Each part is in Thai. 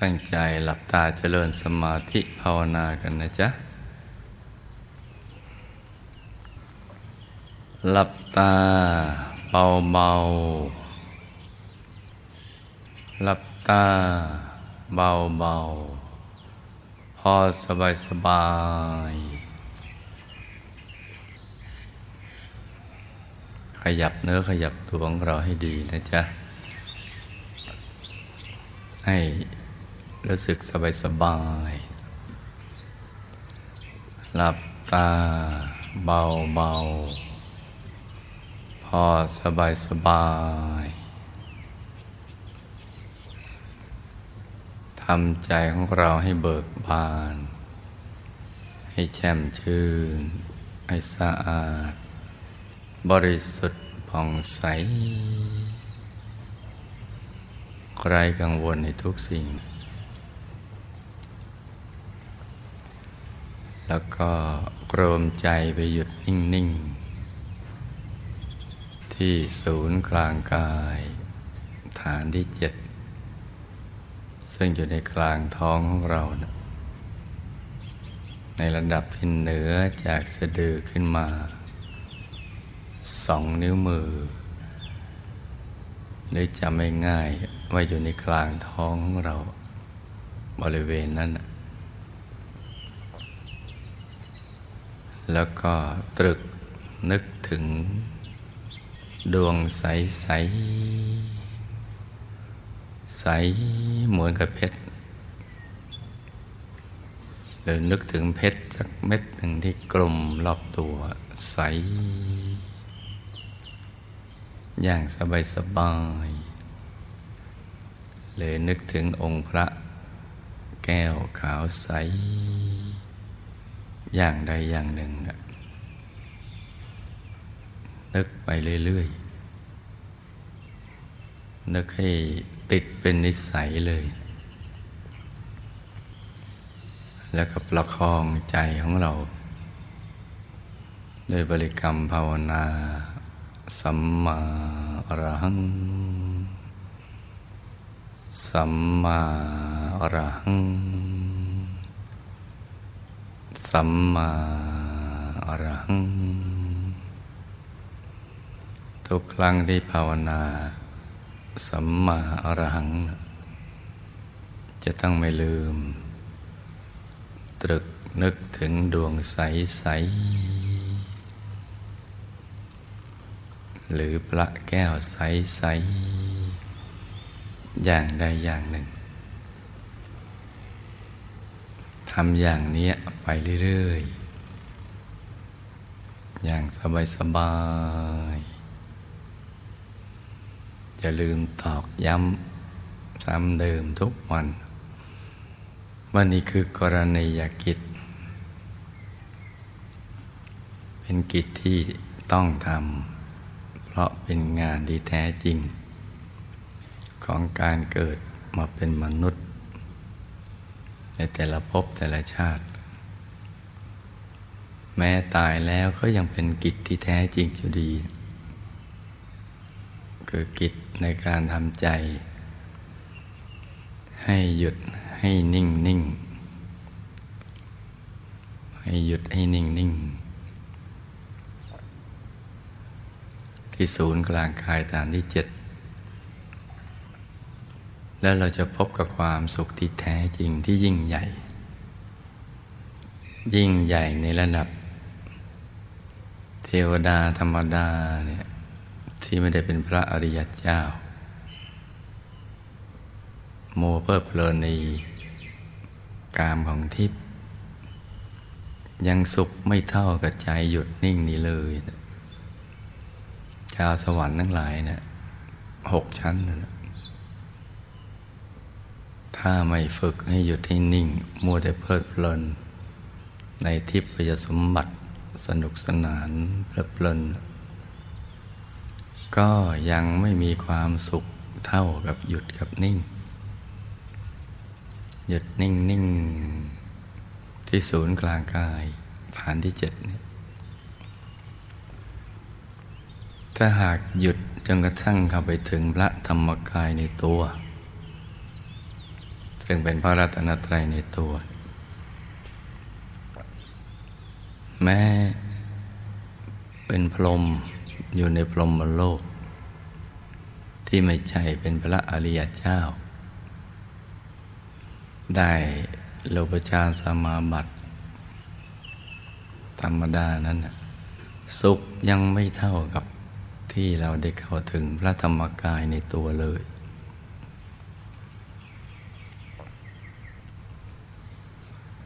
ตั้งใจหลับตาเจริญสมาธิภาวนากันนะจ๊ะ หลับตาเบาเบาหลับตาเบาเบาพอสบายสบาย ขยับเนื้อขยับตัวของเราให้ดีนะจ๊ะ ให้ รู้สึกสบายสบาย หลับตาเบาเบาพอสบายสบายทำใจของเราให้เบิกบาน ให้แช่มชื่น ให้สะอาด บริสุทธิ์ผ่องใสไร้กังวลในทุกสิ่ง แล้วก็กรมใจไปหยุดนิ่ง ๆ ที่ศูนย์กลางกาย ฐานที่เจ็ด ซึ่งอยู่ในกลางท้องของเรานะในระดับที่เหนือจากสะดือขึ้นมา สองนิ้วมือหรือจำไม่ง่ายว่าอยู่ในกลางท้องของเรา บริเวณนั้น แล้วก็ตรึกนึกถึง ดวงใสใสใสเหมือนกับเพชรหรือนึกถึงเพชรสักเม็ดหนึ่งที่กลมรอบตัวใส อย่างสบายสบายเลยนึกถึงองค์พระแก้วขาวใส อย่างใดอย่างหนึ่งนึกไปเรื่อยๆ นึกให้ติดเป็นนิสัยเลย แล้วก็ประคองใจของเรา โดยบริกรรมภาวนาสัมมาอรหัง สัมมาอรหัง สัมมาอรหัง ทุกครั้งที่ภาวนา สัมมาอรหัง จะต้องไม่ลืม ตรึกนึกถึงดวงใสใส หรือพระแก้วใสใส อย่างใดอย่างหนึ่งทำอย่างนี้ไปเรื่อยๆ อย่างสบายๆจะลืมตอกย้ำซ้ำเดิมทุกวัน วันนี้คือกรณียกิจ เป็นกิจที่ต้องทำ เพราะเป็นงานที่แท้จริง ของการเกิดมาเป็นมนุษย์ ในแต่ละภพแต่ละชาติ แม้ตายแล้วก็ยังเป็นกิจที่แท้จริงอยู่ดี คือกิจในการทำใจ ให้หยุดให้นิ่งนิ่งให้หยุดให้นิ่งนิ่งที่ศูนย์กลางกายฐานที่เจ็ด แล้วเราจะพบกับความสุขที่แท้จริงที่ยิ่งใหญ่ ยิ่งใหญ่ในระดับ เทวดาธรรมดาเนี่ยที่ไม่ได้เป็นพระอริยเจ้า โมเพิดเพลินในกามของทิพย์ยังสุขไม่เท่ากับใจหยุดนิ่งนี้เลยชาวสวรรค์ทั้งหลายเนะี่ยหกชั้นนะ ถ้าไม่ฝึกให้หยุดให้นิ่ง มัวแต่เพลิดเพลิน ในทิพยสมบัติสนุกสนานเพลิดเพลิน ก็ยังไม่มีความสุขเท่ากับหยุดกับนิ่ง หยุดนิ่งนิ่งที่ศูนย์กลางกายฐานที่เจ็ดนี่ถ้าหากหยุดจนกระทั่งเข้าไปถึงพระธรรมกายในตัว ซึ่งเป็นพระรัตนตรัยในตัว แม้เป็นพรหมอยู่ในพรหมโลก ที่ไม่ใช่เป็นพระอริยเจ้า ได้โลปชานสมาบัติธรรมดานั้นสุขยังไม่เท่ากับที่เราได้เข้าถึงพระธรรมกายในตัวเลย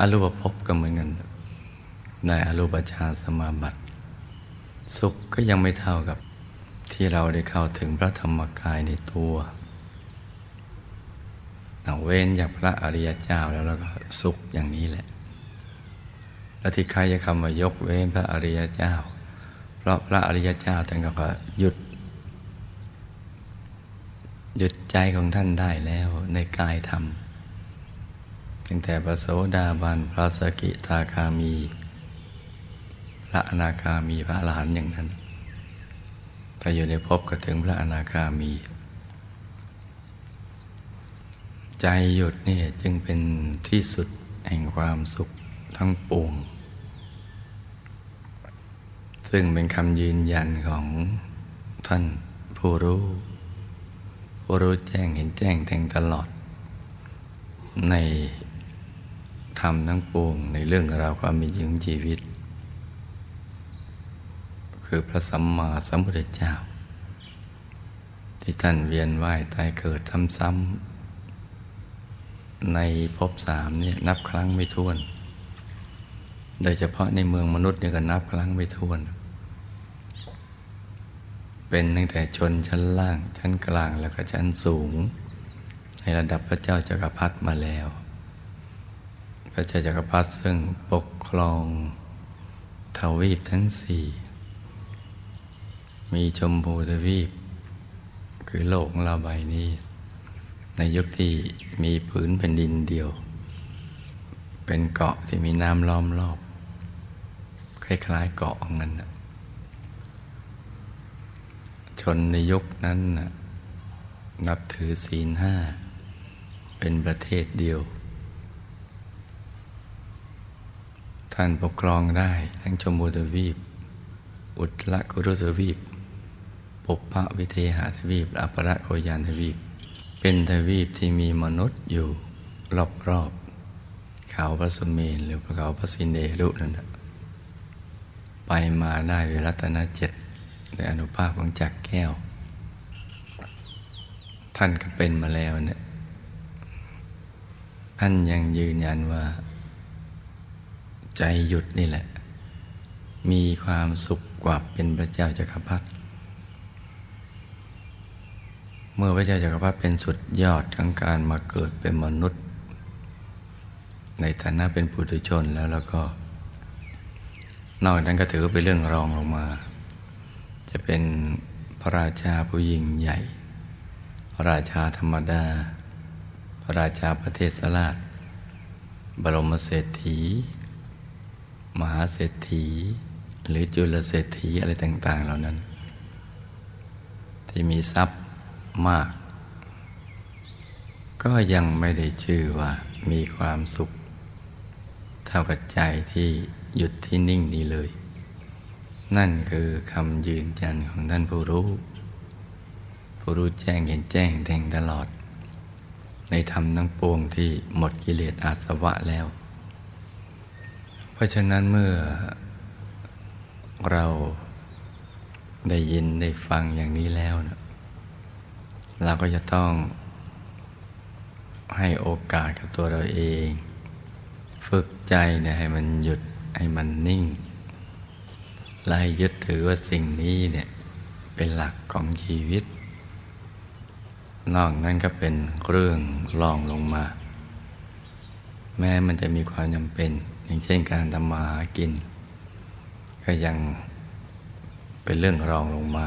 อรูปภพก็เหมือนกันในอรูปฌานสมาบัติ สุขก็ยังไม่เท่ากับที่เราได้เข้าถึงพระธรรมกายในตัวเราเว้นจากพระอริยเจ้าแล้วเราก็สุขอย่างนี้แหละแล้วที่ใครจะคำว่ายกเว้นพระอริยเจ้า เพราะพระอริยเจ้าท่านก็หยุด หยุดใจของท่านได้แล้วในกายธรรม ตั้งแต่พระโสดาบันพระสกิทาคามี พระอนาคามีพระอรหันต์อย่างนั้นแต่อยู่ในภพก็ถึงพระอนาคามี ใจหยุดนี่จึงเป็นที่สุดแห่งความสุขทั้งปวง ซึ่งเป็นคำยืนยันของท่านผู้รู้ผู้รู้แจ้งเห็นแจ้งแทงตลอด ใน ธรรมทั้งปวงในเรื่องราวความมีจริงชีวิต คือพระสัมมาสัมพุทธเจ้า ที่ท่านเวียนว่ายตายเกิดซ้ำๆในภพสามนี่นับครั้งไม่ถ้วน โดยเฉพาะในเมืองมนุษย์เนี่ยก็นับครั้งไม่ถ้วน เป็นตั้งแต่ชนชั้นล่างชั้นกลางแล้วก็ชั้นสูง ในระดับพระเจ้าจักรพรรดิมาแล้ว พระเจ้าจักรพรรดิซึ่งปกครองทวีปทั้งสี่มีชมพูทวีป คือโลกของเราใบนี้ ในยุคที่มีผืนแผ่นดินเดียว เป็นเกาะที่มีน้ำล้อมรอบ คล้ายๆเกาะงั้นชนในยุคนั้นนับถือศีลห้า เป็นประเทศเดียว ท่านปกครองได้ทั้งชมพูทวีป อุตรกุรุทวีปปุพพวิเทหทวีปอัปรโคยานทวีป เป็นทวีปที่มีมนุษย์อยู่รอบๆเขาพระสุเมนหรือพระเขาพระสินเดรุนั่นไปมาได้ด้วรัตนเจ็ดในอนุภาพของจักแก้ว ท่านก็เป็นมาแล้วเนี่ยท่านยังยืนยันว่า ใจหยุดนี่แหละ มีความสุขกว่าเป็นพระเจ้าจักรพรรดิเมื่อพระเจ้าจักรพรรดิเป็นสุดยอดทั้งการมาเกิดเป็นมนุษย์ ในฐานะเป็นปุถุชนแล้วแล้วก็ นอกนั้นก็ถือเป็นเรื่องรองลงมา จะเป็นพระราชาผู้ยิ่งใหญ่ พระราชาธรรมดา พระราชาประเทศสลาดบรมเศรษฐี มหาเศรษฐี หรือจุลเศรษฐีอะไรต่าง ๆ เหล่านั้น ที่มีทรัพย์มาก ก็ยังไม่ได้ชื่อว่ามีความสุข เท่ากับใจที่หยุดที่นิ่งนี้เลย นั่นคือคำยืนยันของท่านผู้รู้ ผู้รู้แจ้งเห็นแจ้งแทงตลอด ในธรรมทั้งปวงที่หมดกิเลสอาสวะแล้ว ราะฉะนั้นเมื่อเราได้ยินได้ฟังอย่างนี้แล้วนะเราก็จะต้องให้โอกาสกับตัวเราเอง ฝึกใจเนี่ยให้มันหยุดให้มันนิ่งไล่ยึดถือว่าสิ่งนี้เนี่ยเป็นหลักของชีวิต นอกนั้นก็เป็นเรื่องรองลงมา แม้มันจะมีความจำเป็น อย่างเช่นการทำมาหากิน ก็ยังเป็นเรื่องรองลงมา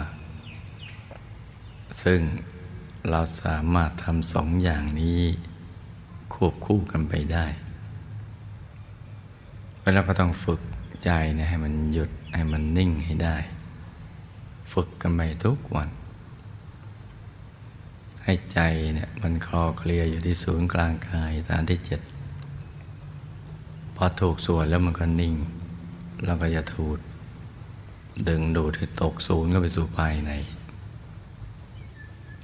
ซึ่งเราสามารถทำสองอย่างนี้ควบคู่กันไปได้แล้วเราก็ต้องฝึกใจนะให้มันหยุดให้มันนิ่งให้ได้ ฝึกกันไปทุกวัน ให้ใจเนี่ยมันคลอเคลียอยู่ที่ศูนย์กลางกายฐานที่เจ็ด พอถูกส่วนแล้วมันก็นิ่งเราก็จะถูด ดึงดูดให้ตกศูนย์ก็ไปสู่ภายใน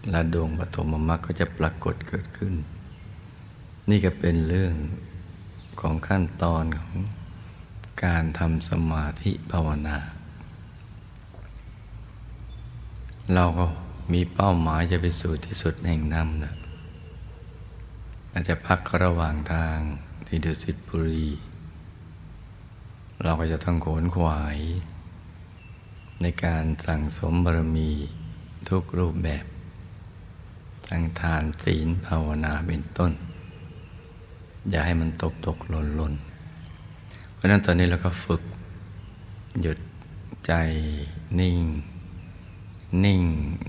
และดวงปฐมมรรคก็จะปรากฏเกิดขึ้น นี่ก็เป็นเรื่องของขั้นตอนของการทำสมาธิภาวนา เราก็มีเป้าหมายจะไปสู่ที่สุดแห่งนำนะอาจจะพักระหว่างทาง ที่ดุสิตบุรี เราก็จะต้องโขนขวาย ในการสั่งสมบารมีทุกรูปแบบทั้งทานศีลภาวนาเป็นต้น อย่าให้มันตกตกหล่นหล่นเพราะนั้นตอนนี้เราก็ฝึก หยุดใจนิ่ง นิ่ง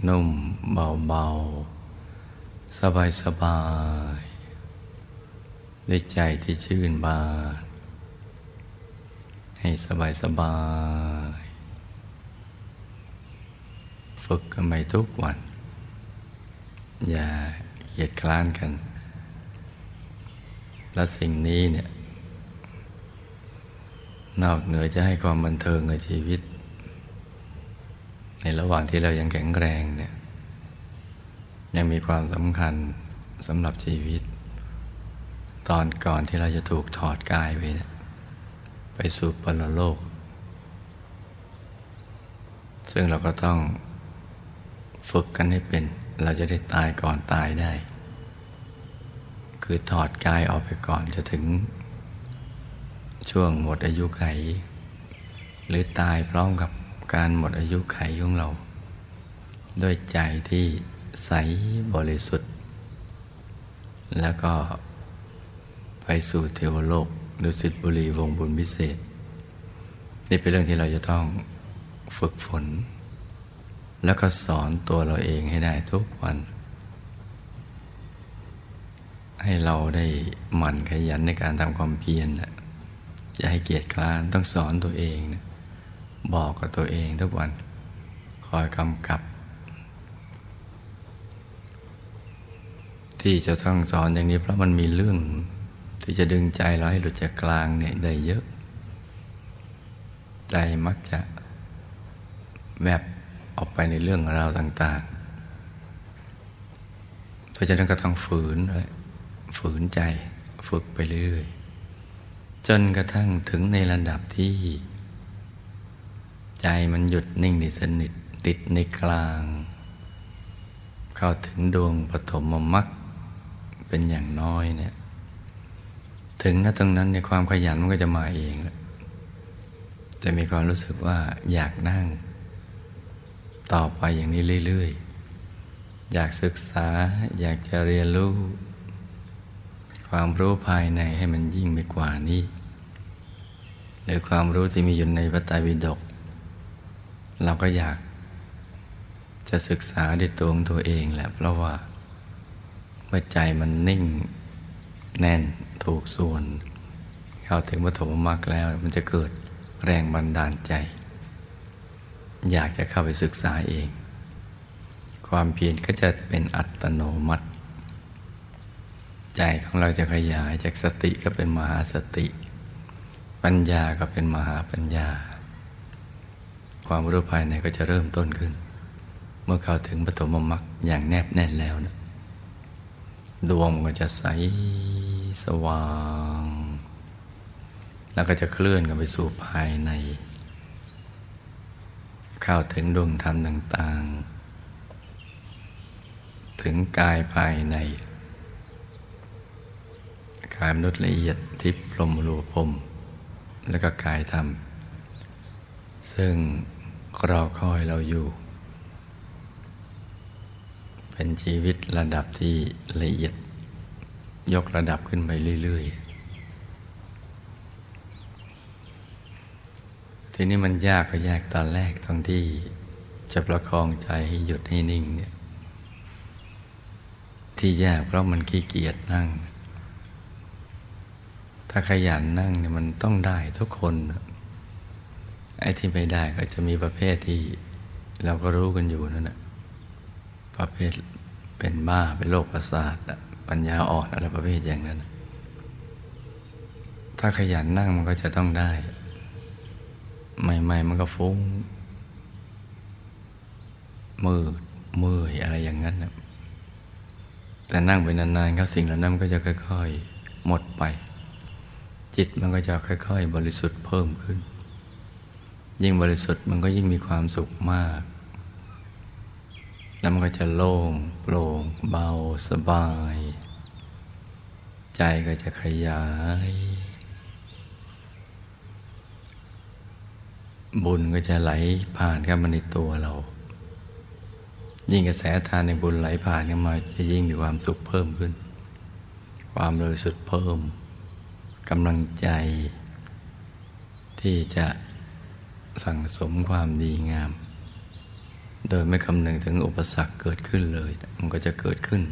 นุ่ม เบาเบาสบาย สบาย ด้วยใจที่ชื่นบาน ให้สบายสบาย ฝึกกันไปทุกวัน อย่าเกียดคร้านกัน และสิ่งนี้เนี่ย นอกเหนือจะให้ความบันเทิงกับชีวิต ในระหว่างที่เรายังแข็งแรงเนี่ย ยังมีความสำคัญสำหรับชีวิต ตอนก่อนที่เราจะถูกถอดกายไปไปสู่ปรโลก ซึ่งเราก็ต้องฝึกกันให้เป็น เราจะได้ตายก่อนตายได้ คือถอดกายออกไปก่อนจะถึง ช่วงหมดอายุไข หรือตายพร้อมกับการหมดอายุไขของเรา ด้วยใจที่ใสบริสุทธิ์ แล้วก็ ไปสู่เทวโลกดุสิตบุรีวงบุญพิเศษ นี่เป็นเรื่องที่เราจะต้องฝึกฝน แล้วก็สอนตัวเราเองให้ได้ทุกวัน ให้เราได้หมั่นขยันในการทำความเพียรจะให้เกียรติคร้านต้องสอนตัวเองนะบอกกับตัวเองทุกวัน คอยกำกับ ที่จะต้องสอนอย่างนี้เพราะมันมีเรื่อง ที่จะดึงใจเราให้หลุดจากกลางเนี่ยได้เยอะ ใจมักจะแบบออกไปในเรื่องราวต่าง ๆ เพราะฉะนั้นก็ต้องฝืนเลยฝืนใจฝึกไปเรื่อย จนกระทั่งถึงในระดับที่ ใจมันหยุดนิ่งในสนิทติดในกลาง เข้าถึงดวงปฐมมรรคเป็นอย่างน้อยเนี่ย ถึงณตรงนั้นในความขยันมันก็จะมาเองจะมีความรู้สึกว่าอยากนั่ง ต่อไปอย่างนี้เรื่อยๆ อยากศึกษาอยากจะเรียนรู้ ความรู้ภายในให้มันยิ่งไปกว่านี้หรือความรู้ที่มีอยู่ในพระไตรปิฎกเราก็อยากจะศึกษาด้วยตัวของตัวเองแหละ เพราะว่าเมื่อใจมันนิ่ง แน่นถูกส่วน เข้าถึงปฐมมรรคแล้วมันจะเกิดแรงบันดาลใจ อยากจะเข้าไปศึกษาเอง ความเพียรก็จะเป็นอัตโนมัติ ใจของเราจะขยายจากสติก็เป็นมหาสติ ปัญญาก็เป็นมหาปัญญา ความรู้ภายในก็จะเริ่มต้นขึ้น เมื่อเข้าถึงปฐมมรรคอย่างแนบแน่นแล้วนะดวงก็จะใส สว่าง แล้วก็จะเคลื่อนกันไปสู่ภายใน เข้าถึงดวงธรรมต่าง ๆ ถึงกายภายใน กายมนุษย์ละเอียดทิพย์ลมรูปม แล้วก็กายธรรม ซึ่งรอคอยเราอยู่ เป็นชีวิตระดับที่ละเอียด ยกระดับขึ้นไปเรื่อย ๆ ทีนี้มันยากก็ยากตอนแรกตรงที่จะประคองใจให้หยุดให้นิ่งเนี่ยที่ยากเพราะมันขี้เกียจนั่ง ถ้าขยันนั่งเนี่ยมันต้องได้ทุกคนไอ้ที่ไม่ได้ก็จะมีประเภทที่เราก็รู้กันอยู่นั่นแหะประเภทเป็นบ้าเป็นโรคประสาทอะ ปัญญาอ่อนอะไรประเภทอย่างนั้น ถ้าขยันนั่งมันก็จะต้องได้ ใหม่ ๆ มันก็ฟุ้ง มืดมืออะไรอย่างนั้นนะแต่นั่งไปนานๆเขาสิ่งเหล่านั้นก็จะค่อย ๆ หมดไป จิตมันก็จะค่อย ๆ บริสุทธิ์เพิ่มขึ้น ยิ่งบริสุทธิ์มันก็ยิ่งมีความสุขมาก แล้วมันก็จะโล่งโปร่งเบาสบาย ใจก็จะขยาย บุญก็จะไหลผ่านเข้ามาในตัวเรา ยิ่งกระแสทานในบุญไหลผ่านเข้ามา จะยิ่งมีความสุขเพิ่มขึ้น ความบริสุทธิ์เพิ่มกำลังใจ ที่จะสั่งสมความดีงาม โดยไม่คำนึงถึงอุปสรรคเกิดขึ้นเลย มันก็จะเกิดขึ้น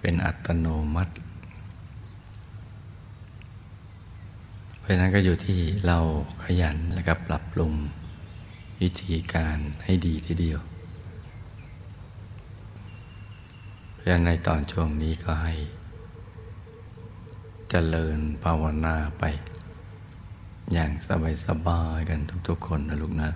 เป็นอัตโนมัติ เพราะนั้นก็อยู่ที่เราขยันและก็ปรับปรุงวิธีการให้ดีทีเดียวฉะนั้นในตอนช่วงนี้ก็ให้จเจริญภาวนาไป อย่างสบายๆกันทุกๆคนนะลูกนะ